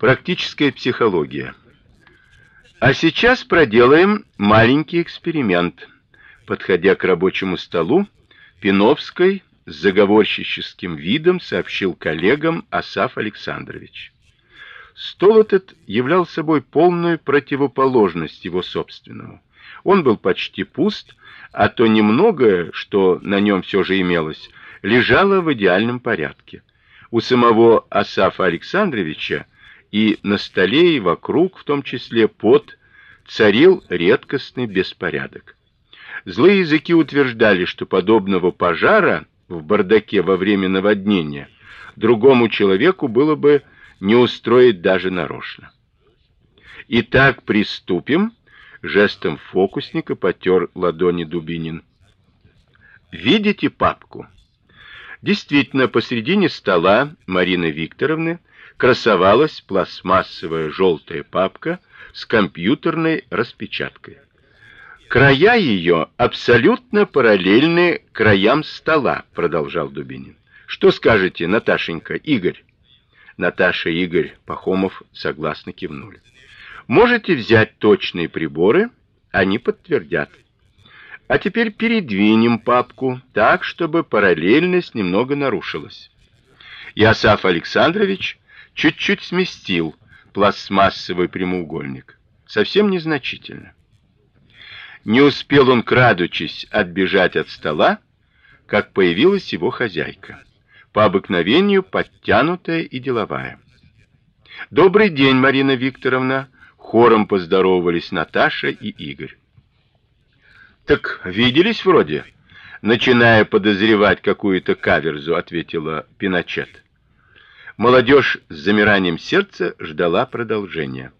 Практическая психология. А сейчас проделаем маленький эксперимент. Подходя к рабочему столу, Пиновской с заговорщическим видом сообщил коллегам Асаф Александрович. Стол этот являл собой полную противоположность его собственному. Он был почти пуст, а то немногое, что на нем все же имелось, лежало в идеальном порядке. У самого Асафа Александровича и на столе и вокруг, в том числе под, царил редкостный беспорядок. Злые языки утверждали, что подобного пожара в бардаке во время наводнения другому человеку было бы не устроить даже нарочно. Итак, приступим, жестом фокусника потер ладони Дубинин. Видите папку? Действительно, посредине стола Марины Викторовны красовалась пластмассовая желтая папка с компьютерной распечаткой. Края ее абсолютно параллельны краям стола, продолжал Дубинин. Что скажете, Наташенька, Игорь? Наташа и Игорь Пахомов согласно кивнули. Можете взять точные приборы, они подтвердят. А теперь передвинем папку так, чтобы параллельность немного нарушилась. Ясаф Александрович чуть-чуть сместил пластмассовый прямоугольник, совсем незначительно. Не успел он крадучись отбежать от стола, как появилась его хозяйка, по обыкновению подтянутая и деловая. Добрый день, Марина Викторовна, хором поздоровались Наташа и Игорь. Так виделись вроде, начиная подозревать какую-то каверзу, ответила Пиночет. Молодежь с замиранием сердца ждала продолжения.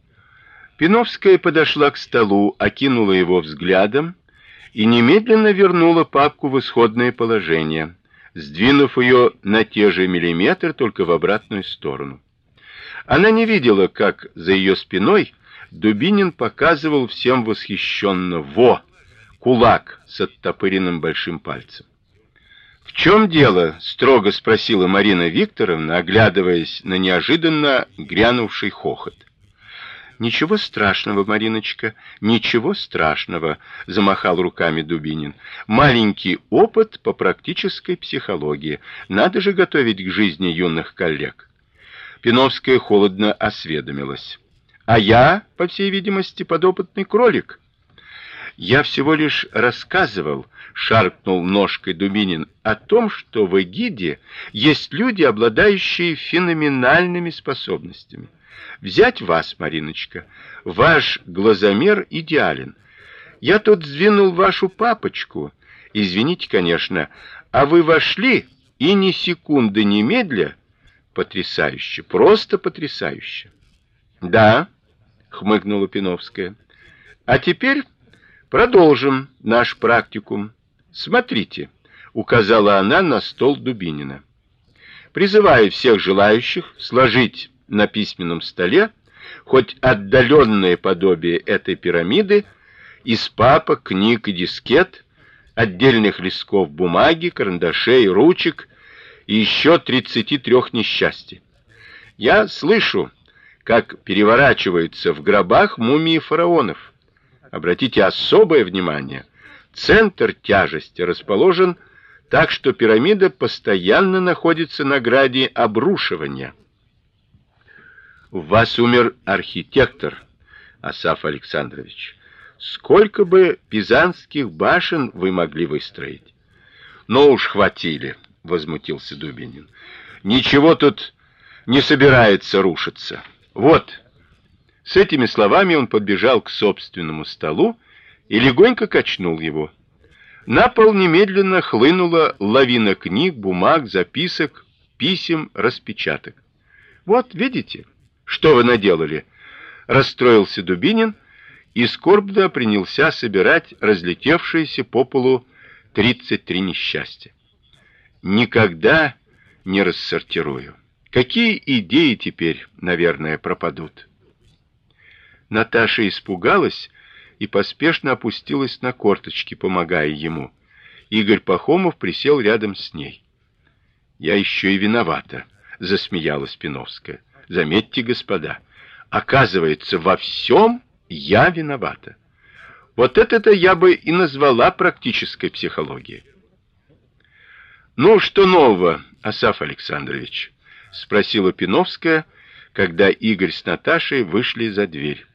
Пиновская подошла к столу, окинула его взглядом и немедленно вернула папку в исходное положение, сдвинув ее на те же миллиметры, только в обратную сторону. Она не видела, как за ее спиной Дубинин показывал всем восхищенно: "Во, кулак с оттопыренным большим пальцем". В чем дело? строго спросила Марина Викторовна, оглядываясь на неожиданно грянувший хохот. Ничего страшного, Мариночка, ничего страшного, замахал руками Дубинин. Маленький опыт по практической психологии. Надо же готовить к жизни юных коллег. Пиновская холодно осведомилась: "А я, по всей видимости, подопытный кролик?" Я всего лишь рассказывал, шаркнул ножкой Дубинин, о том, что в Эгиде есть люди, обладающие феноменальными способностями. Взять вас, Мариночка, ваш глазомер идеален. Я тут сдвинул вашу папочку. Извините, конечно, а вы вошли и ни секунды не медля, потрясающе, просто потрясающе. Да, хмыкнула Пиновская. А теперь Продолжим наш практикум. Смотрите, указала она на стол Дубинина. Призываю всех желающих сложить на письменном столе хоть отдаленное подобие этой пирамиды из папок, книг и дискет, отдельных листков бумаги, карандашей, ручек и еще 33 несчастий. Я слышу, как переворачиваются в гробах мумии фараонов. Обратите особое внимание. Центр тяжести расположен так, что пирамида постоянно находится на граде обрушивания. В вас умер архитектор Асаф Александрович. Сколько бы пизанских башен вы могли выстроить? Но уж хватили, возмутился Дубинин. Ничего тут не собирается рушиться. Вот с этими словами он подбежал к собственному столу и легонько качнул его. На пол немедленно хлынула лавина книг, бумаг, записок, писем, распечаток. Вот, видите, что вы наделали? расстроился Дубинин и скорбно принялся собирать разлетевшиеся по полу 33 несчастья. Никогда не рассортирую. Какие идеи теперь, наверное, пропадут. Наташа испугалась и поспешно опустилась на корточки, помогая ему. Игорь Пахомов присел рядом с ней. Я еще и виновата, засмеялась Пиновская. Заметьте, господа, Оказывается, во всем я виновата. Вот это-то я бы и назвала практической психологией. Ну что нового, Асаф Александрович? спросила Пиновская, когда Игорь с Наташей вышли за дверь.